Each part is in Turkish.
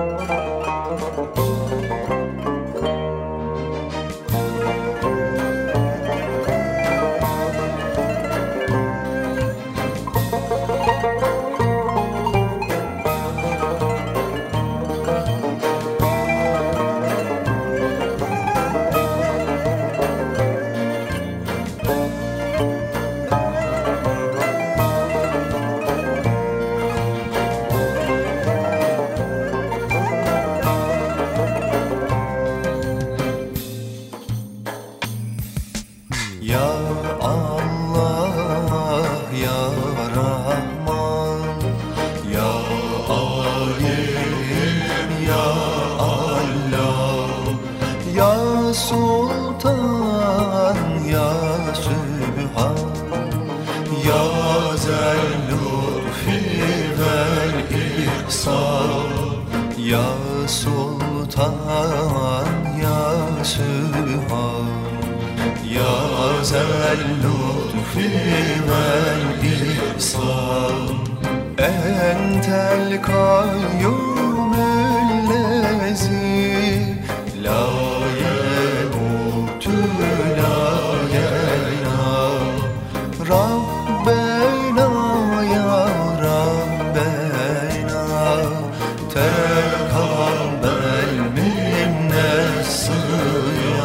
Ya Sultan ya Sübhan Ya Zellüfi vel İhsan. Ya Sultan ya Sübhan ya zel lütfi vel ihsan. Entel kayyumüllezi love.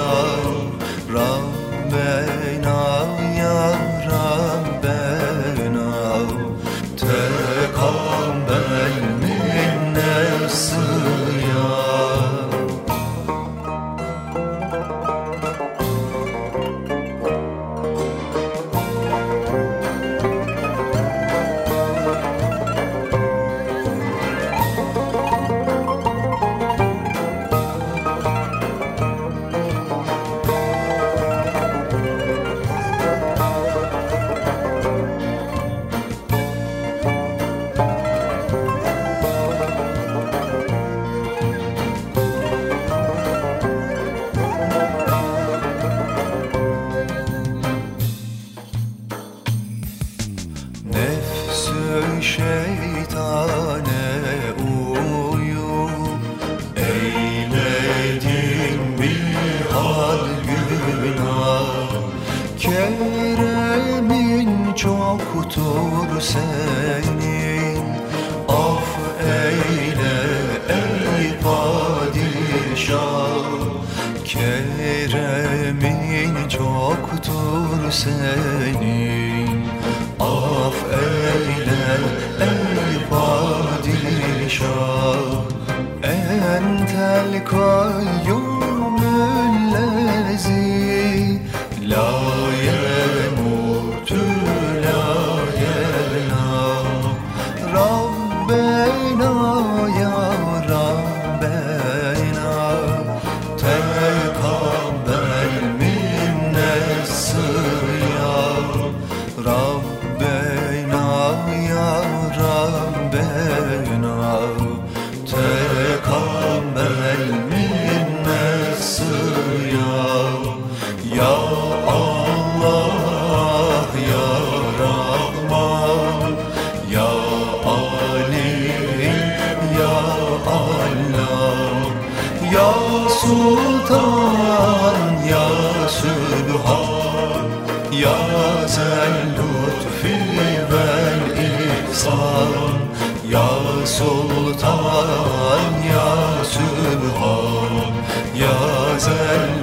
Keremin çoktur senin. Af eyle ey padişah. Keremin çoktur senin. Af eyle ey padişah. Entel kayyumüllezi Ya Sultan ya Sübhan Ya Zel